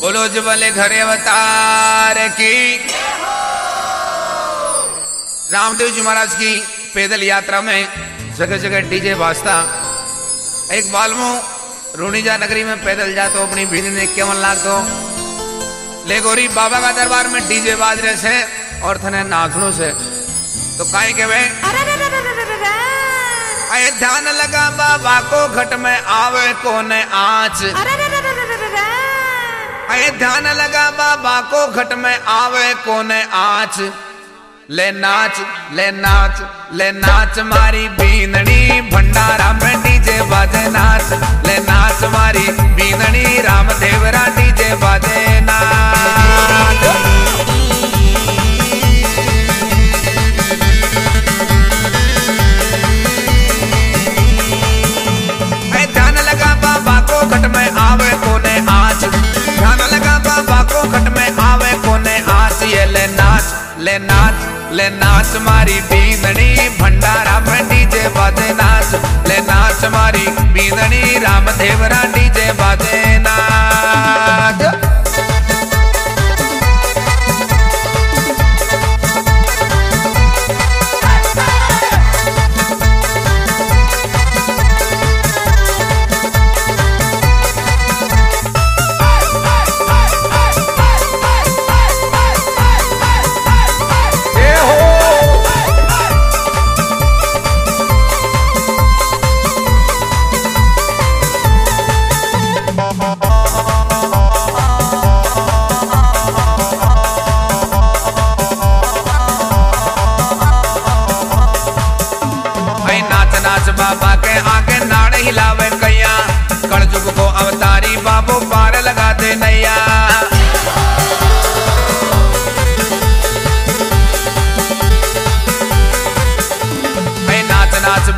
बोलो जबले घरे अवतार की। रामदेव जी महाराज की पैदल यात्रा में जगह जगह डीजे बाजता। एक बालमो रूणीजा नगरी में पैदल जा तो अपनी भीड़ ने केवन लाग तो ले गोरी बाबा का दरबार में डीजे बाज रहे से और थने नाचनों से। तो काहे? के वे अरे ध्यान लगा बाबा को घट में आवे कोने आँच अरे ध्यान लगा बाबा को घट में आवे कोने आच। ले नाच ले नाच ले नाच मारी बीनड़ी, भंडारा में डीजे बाजे नाच। ले नाच ले नाच मारी बींदनी भंडारा में डीजे बाजे नाच। ले नाच मारी बींदनी राम देवरा डीजे बाजे नाच। आगे नाड़ हिलावे कैया कड़जुग को अवतारी बाबू पार लगा दे नैया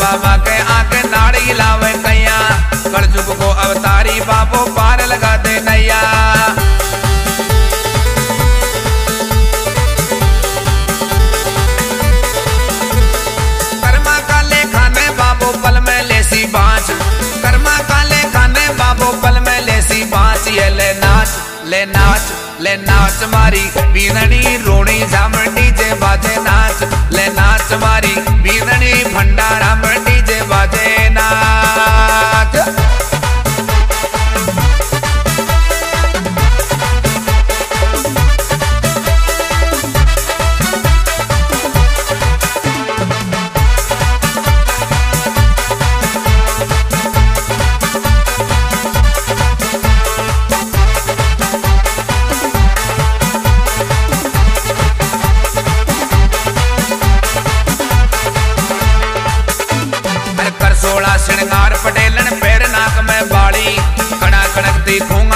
बाबा के आके नाड़ हिलावे कैया कलजुग को अवतारी बाबू ले नाच मारी बीनणी रोणी झामर जे बाजे नाच। ले नाच मारी बीनणी भंडारा que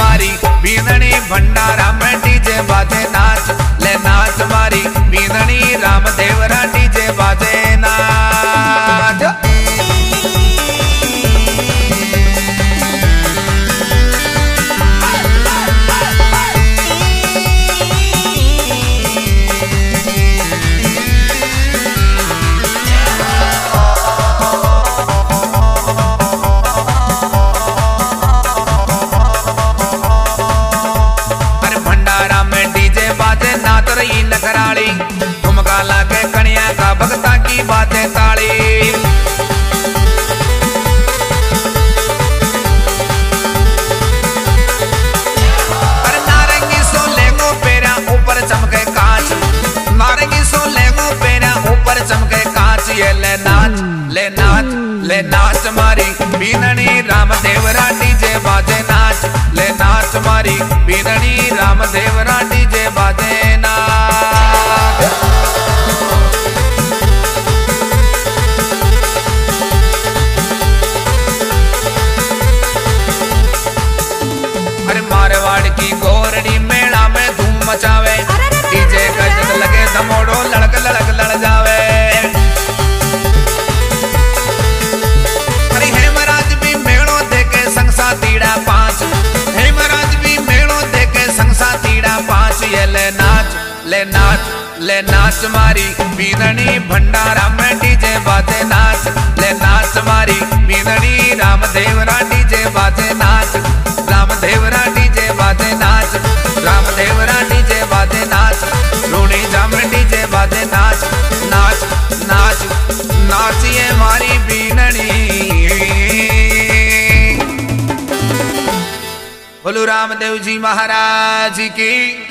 मारी भंडारा में डीजे बाजे ले नाच ले नाच मारी पीननी भंडारा में डीजे बाजे नाच। ले नाच मारी पीननी रामदेवरा डीजे बाजे नाच। रामदेवरा डीजे बाजे नाच। रामदेवरा डीजे बाजे नाच। रूणी जाम डीजे बाजे नाच। नाच नाच, नाचिए मारी बीननी बोलो रामदेव जी महाराज की।